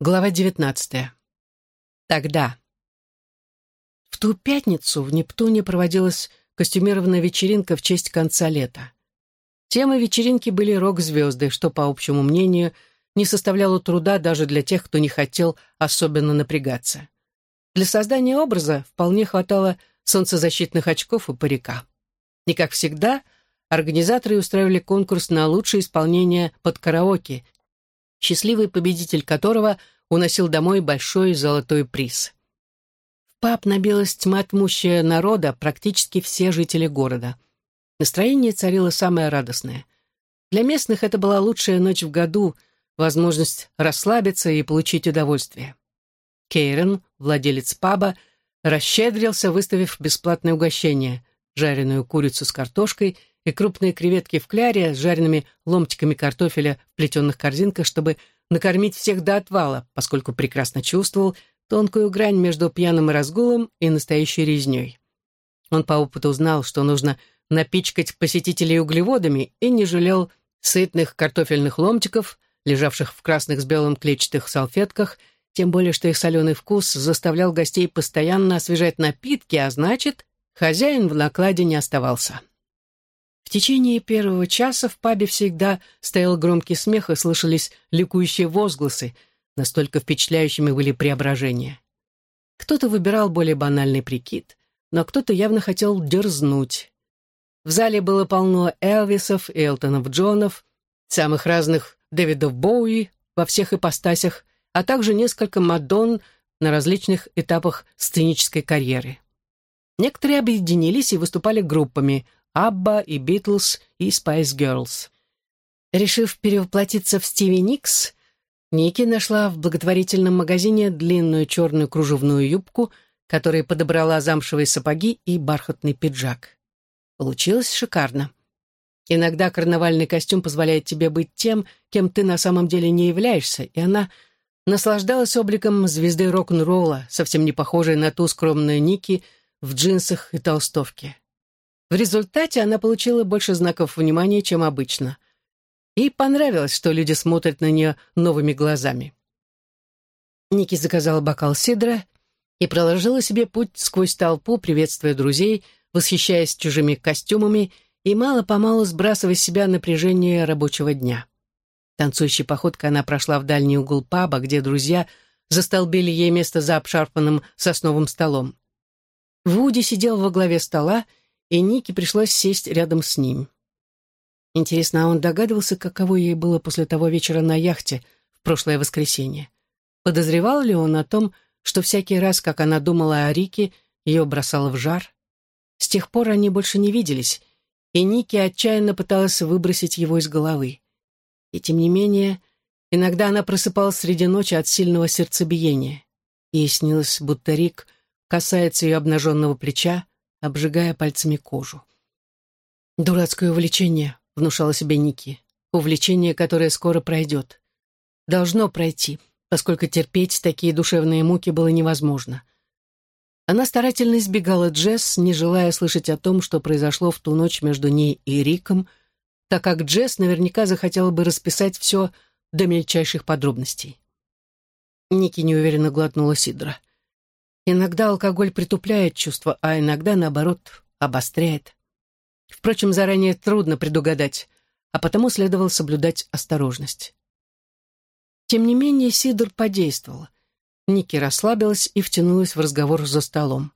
Глава девятнадцатая. Тогда. В ту пятницу в Нептуне проводилась костюмированная вечеринка в честь конца лета. Темы вечеринки были рок-звезды, что, по общему мнению, не составляло труда даже для тех, кто не хотел особенно напрягаться. Для создания образа вполне хватало солнцезащитных очков и парика. И, как всегда, организаторы устраивали конкурс на лучшее исполнение под караоке, счастливый победитель которого уносил домой большой золотой приз. В паб набилась тьма тмущая народа, практически все жители города. Настроение царило самое радостное. Для местных это была лучшая ночь в году, возможность расслабиться и получить удовольствие. Кейрон, владелец паба, расщедрился, выставив бесплатное угощение — жареную курицу с картошкой и крупные креветки в кляре с жареными ломтиками картофеля в плетеных корзинках, чтобы накормить всех до отвала, поскольку прекрасно чувствовал тонкую грань между пьяным разгулом и настоящей резней. Он по опыту знал, что нужно напичкать посетителей углеводами и не жалел сытных картофельных ломтиков, лежавших в красных с белым клетчатых салфетках, тем более что их соленый вкус заставлял гостей постоянно освежать напитки, а значит, хозяин в накладе не оставался. В течение первого часа в пабе всегда стоял громкий смех и слышались ликующие возгласы, настолько впечатляющими были преображения. Кто-то выбирал более банальный прикид, но кто-то явно хотел дерзнуть. В зале было полно Элвисов Элтонов Джонов, самых разных Дэвидов Боуи во всех ипостасях, а также несколько Мадонн на различных этапах сценической карьеры. Некоторые объединились и выступали группами – Абба и Битлз и Спайс Герлз. Решив перевоплотиться в Стиви Никс, Ники нашла в благотворительном магазине длинную черную кружевную юбку, которая подобрала замшевые сапоги и бархатный пиджак. Получилось шикарно. Иногда карнавальный костюм позволяет тебе быть тем, кем ты на самом деле не являешься, и она наслаждалась обликом звезды рок-н-ролла, совсем не похожей на ту скромную Ники в джинсах и толстовке. В результате она получила больше знаков внимания, чем обычно. И понравилось, что люди смотрят на нее новыми глазами. Ники заказала бокал сидра и проложила себе путь сквозь толпу, приветствуя друзей, восхищаясь чужими костюмами и мало-помалу сбрасывая с себя напряжение рабочего дня. Танцующей походкой она прошла в дальний угол паба, где друзья застолбили ей место за обшарпанным сосновым столом. Вуди сидел во главе стола и Нике пришлось сесть рядом с ним. Интересно, а он догадывался, каково ей было после того вечера на яхте в прошлое воскресенье? Подозревал ли он о том, что всякий раз, как она думала о Рике, ее бросало в жар? С тех пор они больше не виделись, и Ники отчаянно пыталась выбросить его из головы. И тем не менее, иногда она просыпалась среди ночи от сильного сердцебиения. Ей снилось, будто Рик касается ее обнаженного плеча, обжигая пальцами кожу. «Дурацкое увлечение», — внушала себе Ники. «Увлечение, которое скоро пройдет. Должно пройти, поскольку терпеть такие душевные муки было невозможно». Она старательно избегала Джесс, не желая слышать о том, что произошло в ту ночь между ней и Риком, так как Джесс наверняка захотела бы расписать все до мельчайших подробностей. Ники неуверенно глотнула Сидра. Иногда алкоголь притупляет чувства, а иногда, наоборот, обостряет. Впрочем, заранее трудно предугадать, а потому следовало соблюдать осторожность. Тем не менее, Сидор подействовал. Ники расслабилась и втянулась в разговор за столом.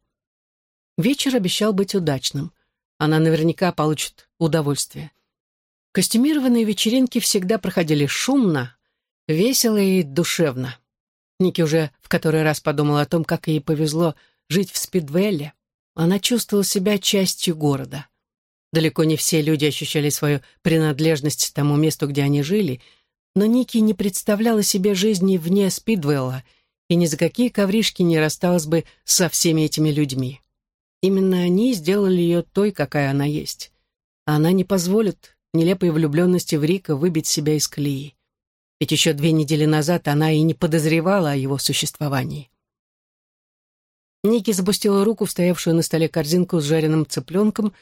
Вечер обещал быть удачным. Она наверняка получит удовольствие. Костюмированные вечеринки всегда проходили шумно, весело и душевно. Ники уже в который раз подумала о том, как ей повезло жить в Спидвелле. Она чувствовала себя частью города. Далеко не все люди ощущали свою принадлежность тому месту, где они жили, но Ники не представляла себе жизни вне Спидвелла и ни за какие ковришки не рассталась бы со всеми этими людьми. Именно они сделали ее той, какая она есть. А она не позволит нелепой влюбленности в Рика выбить себя из колеи ведь еще две недели назад она и не подозревала о его существовании. Ники запустила руку в стоявшую на столе корзинку с жареным цыпленком,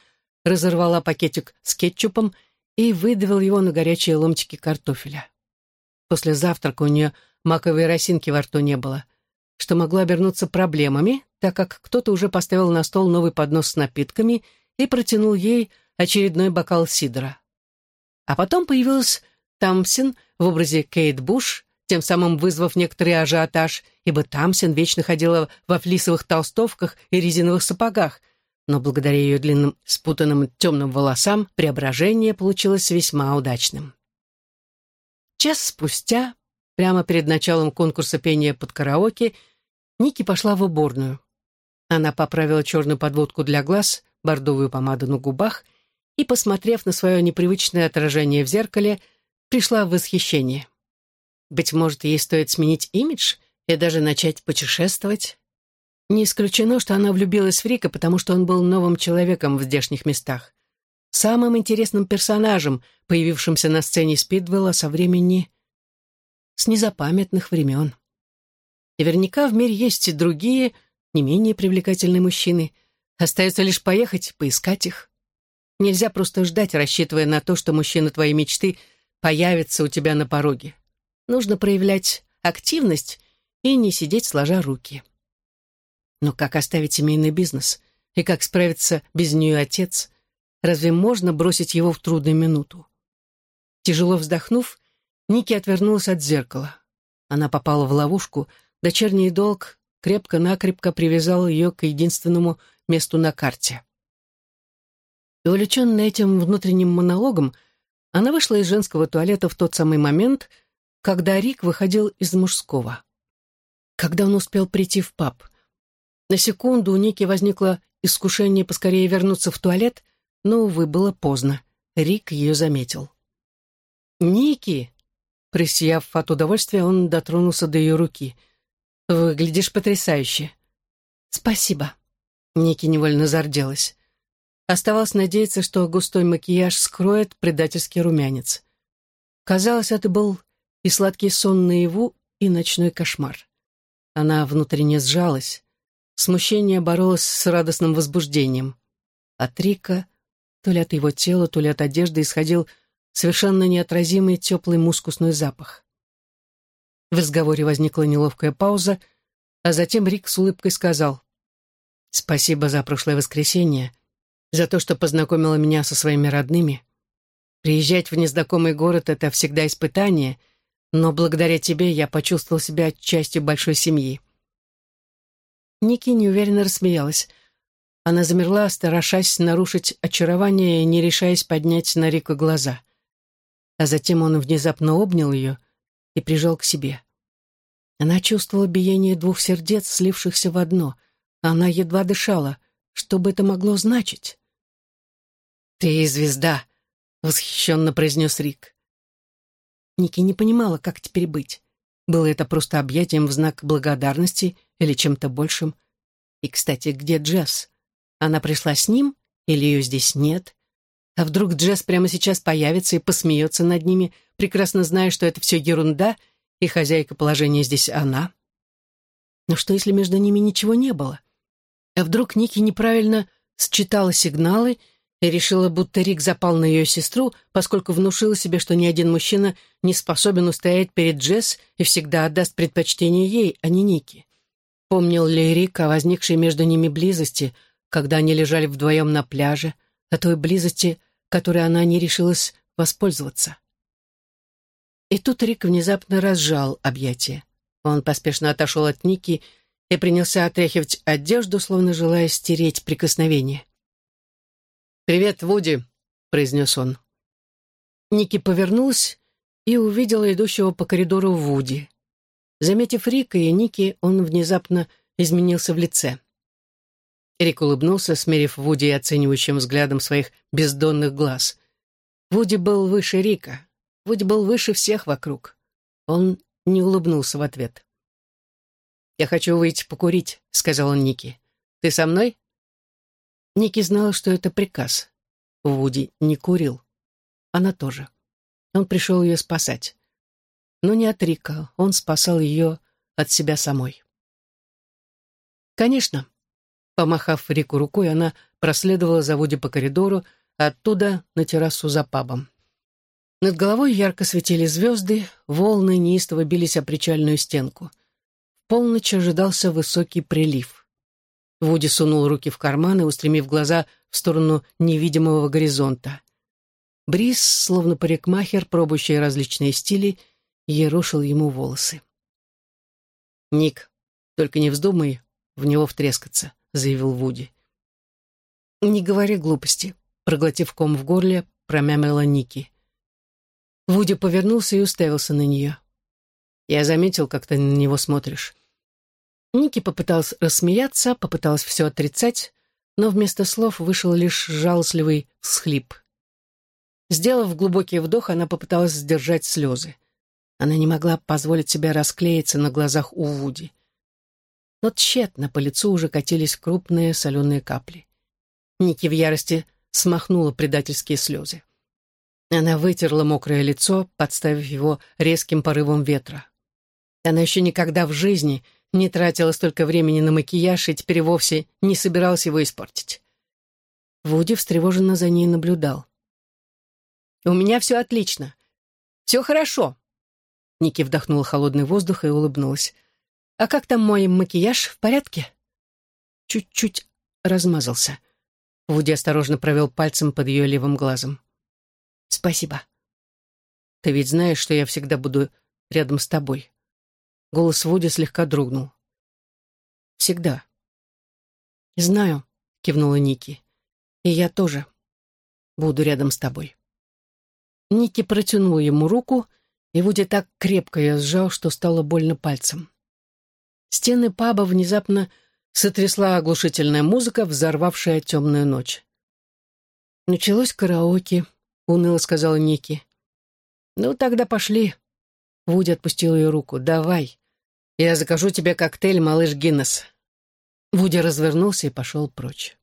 разорвала пакетик с кетчупом и выдавил его на горячие ломтики картофеля. после завтрака у нее маковой росинки во рту не было, что могло обернуться проблемами, так как кто-то уже поставил на стол новый поднос с напитками и протянул ей очередной бокал сидра. А потом появилась Тамсин в образе Кейт Буш, тем самым вызвав некоторый ажиотаж, ибо Тамсин вечно ходила во флисовых толстовках и резиновых сапогах, но благодаря ее длинным спутанным темным волосам преображение получилось весьма удачным. Час спустя, прямо перед началом конкурса пения под караоке, Ники пошла в уборную. Она поправила черную подводку для глаз, бордовую помаду на губах и, посмотрев на свое непривычное отражение в зеркале, пришла в восхищение. Быть может, ей стоит сменить имидж и даже начать путешествовать? Не исключено, что она влюбилась в Рика, потому что он был новым человеком в здешних местах. Самым интересным персонажем, появившимся на сцене Спидвелла со времени... с незапамятных времен. Наверняка в мире есть и другие, не менее привлекательные мужчины. Остается лишь поехать, поискать их. Нельзя просто ждать, рассчитывая на то, что мужчина твоей мечты появится у тебя на пороге. Нужно проявлять активность и не сидеть сложа руки. Но как оставить семейный бизнес? И как справиться без нее отец? Разве можно бросить его в трудную минуту? Тяжело вздохнув, Ники отвернулась от зеркала. Она попала в ловушку, дочерний долг крепко-накрепко привязал ее к единственному месту на карте. И увлеченная этим внутренним монологом, она вышла из женского туалета в тот самый момент, когда Рик выходил из мужского. Когда он успел прийти в паб? На секунду у Ники возникло искушение поскорее вернуться в туалет, но, увы, было поздно. Рик ее заметил. «Ники!» Присияв от удовольствия, он дотронулся до ее руки. «Выглядишь потрясающе!» «Спасибо!» Ники невольно зарделась. Оставалось надеяться, что густой макияж скроет предательский румянец. Казалось, это был и сладкий сон наяву, и ночной кошмар. Она внутренне сжалась. Смущение боролось с радостным возбуждением. От Рика, то ли от его тела, то ли от одежды, исходил совершенно неотразимый теплый мускусный запах. В разговоре возникла неловкая пауза, а затем Рик с улыбкой сказал «Спасибо за прошлое воскресенье, за то, что познакомила меня со своими родными. Приезжать в незнакомый город — это всегда испытание, но благодаря тебе я почувствовал себя частью большой семьи. Ники неуверенно рассмеялась. Она замерла, стараясь нарушить очарование не решаясь поднять на Рику глаза. А затем он внезапно обнял ее и прижал к себе. Она чувствовала биение двух сердец, слившихся в одно. Она едва дышала. Что бы это могло значить? «Ты звезда», — восхищенно произнес Рик. Ники не понимала, как теперь быть. Было это просто объятием в знак благодарности или чем-то большим? И, кстати, где Джесс? Она пришла с ним или ее здесь нет? А вдруг Джесс прямо сейчас появится и посмеется над ними, прекрасно зная, что это все ерунда, и хозяйка положения здесь она? Но что, если между ними ничего не было? А вдруг Ники неправильно считала сигналы и решила, будто Рик запал на ее сестру, поскольку внушила себе, что ни один мужчина не способен устоять перед Джесс и всегда отдаст предпочтение ей, а не Нике. Помнил ли Рик о возникшей между ними близости, когда они лежали вдвоем на пляже, о той близости, которой она не решилась воспользоваться? И тут Рик внезапно разжал объятия. Он поспешно отошел от Ники и принялся отряхивать одежду, словно желая стереть прикосновение. «Привет, Вуди», — произнес он. Ники повернулась и увидела идущего по коридору Вуди. Заметив Рика и Ники, он внезапно изменился в лице. Рик улыбнулся, смерив Вуди оценивающим взглядом своих бездонных глаз. Вуди был выше Рика. Вуди был выше всех вокруг. Он не улыбнулся в ответ. «Я хочу выйти покурить», — сказал он Ники. «Ты со мной?» Ники знала, что это приказ. Вуди не курил. Она тоже. Он пришел ее спасать. Но не от Рика, он спасал ее от себя самой. Конечно. Помахав Рику рукой, она проследовала за Вуди по коридору, оттуда на террасу за пабом. Над головой ярко светили звезды, волны неистово бились о причальную стенку. В полночь ожидался высокий прилив. Вуди сунул руки в карманы, устремив глаза в сторону невидимого горизонта. Бриз, словно парикмахер, пробующий различные стили, ерошил ему волосы. «Ник, только не вздумай в него втрескаться», — заявил Вуди. «Не говори глупости», — проглотив ком в горле, промямлила Ники. Вуди повернулся и уставился на нее. «Я заметил, как ты на него смотришь». Ники попыталась рассмеяться, попыталась все отрицать, но вместо слов вышел лишь жалостливый всхлип. Сделав глубокий вдох, она попыталась сдержать слезы. Она не могла позволить себе расклеиться на глазах у Вуди. Но тщетно по лицу уже катились крупные соленые капли. Ники в ярости смахнула предательские слезы. Она вытерла мокрое лицо, подставив его резким порывом ветра. Она еще никогда в жизни не тратила столько времени на макияж и теперь вовсе не собиралась его испортить. Вуди встревоженно за ней наблюдал. У меня все отлично. Все хорошо. Ники вдохнула холодный воздух и улыбнулась. А как там мой макияж? В порядке? Чуть-чуть размазался. Вуди осторожно провел пальцем под ее левым глазом. Спасибо. Ты ведь знаешь, что я всегда буду рядом с тобой. Голос Вуди слегка дрогнул. Всегда. Знаю, кивнула Ники. И я тоже буду рядом с тобой. Ники протянул ему руку, и Вуди так крепко ее сжал, что стало больно пальцем. Стены паба внезапно сотрясла оглушительная музыка, взорвавшая темную ночь. «Началось караоке», — уныло сказала Ники. «Ну, тогда пошли». Вуди отпустил ее руку. «Давай. Я закажу тебе коктейль, малыш Гиннес». Вуди развернулся и пошел прочь.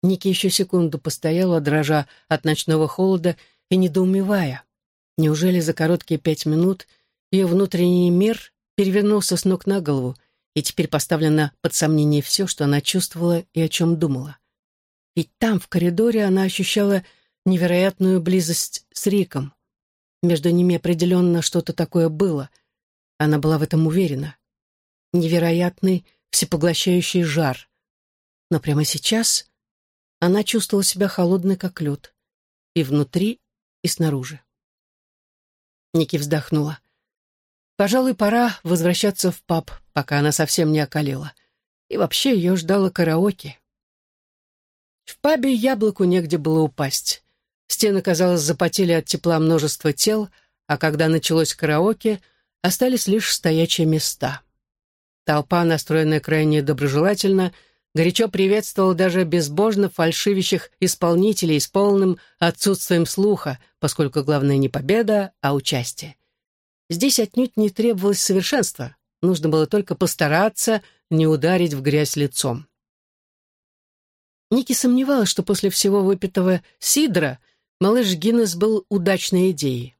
Ники еще секунду постояла, дрожа от ночного холода, и недоумевая, неужели за короткие пять минут ее внутренний мир перевернулся с ног на голову, и теперь поставлено под сомнение все, что она чувствовала и о чем думала. Ведь там, в коридоре, она ощущала невероятную близость с Риком. Между ними определенно что-то такое было. Она была в этом уверена. Невероятный, всепоглощающий жар. Но прямо сейчас она чувствовала себя холодной, как лед. И внутри, и снаружи. Ники вздохнула. Пожалуй, пора возвращаться в паб, пока она совсем не околела. И вообще ее ждало караоке. В пабе яблоку негде было упасть. Стены, казалось, запотели от тепла множества тел, а когда началось караоке, остались лишь стоячие места. Толпа, настроенная крайне доброжелательно, — горячо приветствовал даже безбожно фальшивящих исполнителей с полным отсутствием слуха, поскольку главное не победа, а участие. Здесь отнюдь не требовалось совершенства, нужно было только постараться не ударить в грязь лицом. Ники сомневалась, что после всего выпитого сидра малыш Гиннес был удачной идеей.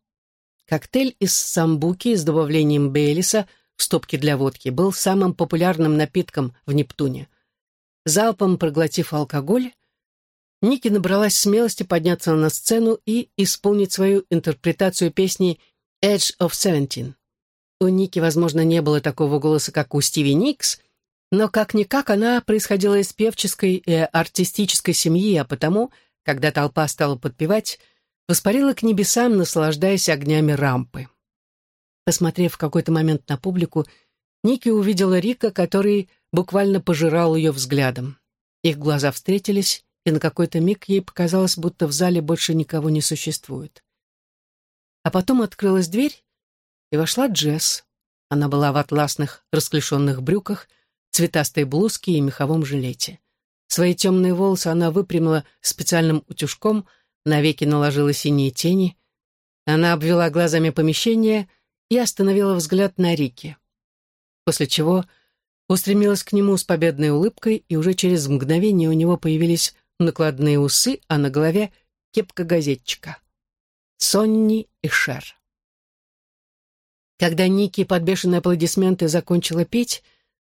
Коктейль из самбуки с добавлением бейлиса в стопке для водки был самым популярным напитком в Нептуне. Залпом проглотив алкоголь, Ники набралась смелости подняться на сцену и исполнить свою интерпретацию песни «Edge of Seventeen». У Ники, возможно, не было такого голоса, как у Стиви Никс, но как-никак она происходила из певческой и артистической семьи, а потому, когда толпа стала подпевать, воспарила к небесам, наслаждаясь огнями рампы. Посмотрев в какой-то момент на публику, Ники увидела Рика, который буквально пожирал ее взглядом. Их глаза встретились, и на какой-то миг ей показалось, будто в зале больше никого не существует. А потом открылась дверь, и вошла Джесс. Она была в атласных расклешенных брюках, цветастой блузке и меховом жилете. Свои темные волосы она выпрямила специальным утюжком, навеки наложила синие тени. Она обвела глазами помещение и остановила взгляд на Рике. После чего устремилась к нему с победной улыбкой, и уже через мгновение у него появились накладные усы, а на голове кепка газетчика. Сонни и Шер. Когда Ники под бешеные аплодисменты закончила петь,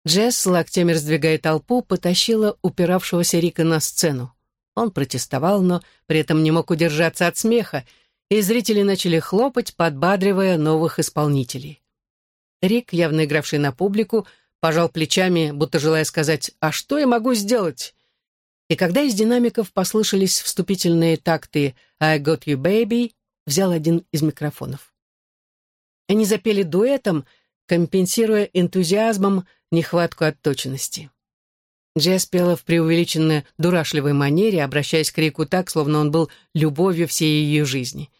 Джесс, локтями раздвигая толпу, потащила упиравшегося Рика на сцену. Он протестовал, но при этом не мог удержаться от смеха, и зрители начали хлопать, подбадривая новых исполнителей. Рик, явно игравший на публику, пожал плечами, будто желая сказать «А что я могу сделать?». И когда из динамиков послышались вступительные такты «I got you, baby», взял один из микрофонов. Они запели дуэтом, компенсируя энтузиазмом нехватку отточенности. Джесс пела в преувеличенно дурашливой манере, обращаясь к Рику так, словно он был любовью всей ее жизни.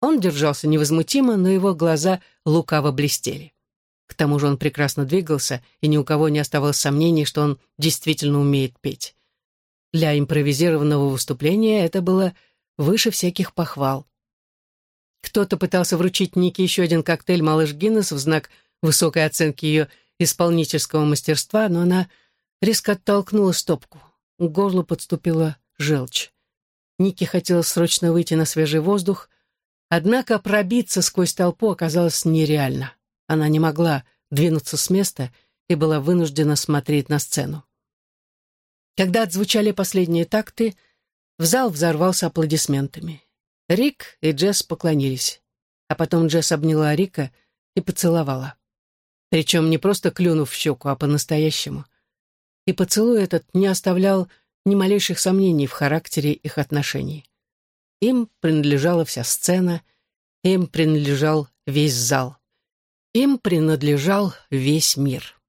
Он держался невозмутимо, но его глаза лукаво блестели. К тому же он прекрасно двигался, и ни у кого не оставалось сомнений, что он действительно умеет петь. Для импровизированного выступления это было выше всяких похвал. Кто-то пытался вручить Нике еще один коктейль «Малыш Гиннес» в знак высокой оценки ее исполнительского мастерства, но она резко оттолкнула стопку. К горлу подступила желчь. Нике хотела срочно выйти на свежий воздух, однако пробиться сквозь толпу оказалось нереально. Она не могла двинуться с места и была вынуждена смотреть на сцену. Когда отзвучали последние такты, в зал взорвался аплодисментами. Рик и Джесс поклонились, а потом Джесс обняла Рика и поцеловала. Причем не просто клюнув в щеку, а по-настоящему. И поцелуй этот не оставлял ни малейших сомнений в характере их отношений. Им принадлежала вся сцена, им принадлежал весь зал. Им принадлежал весь мир.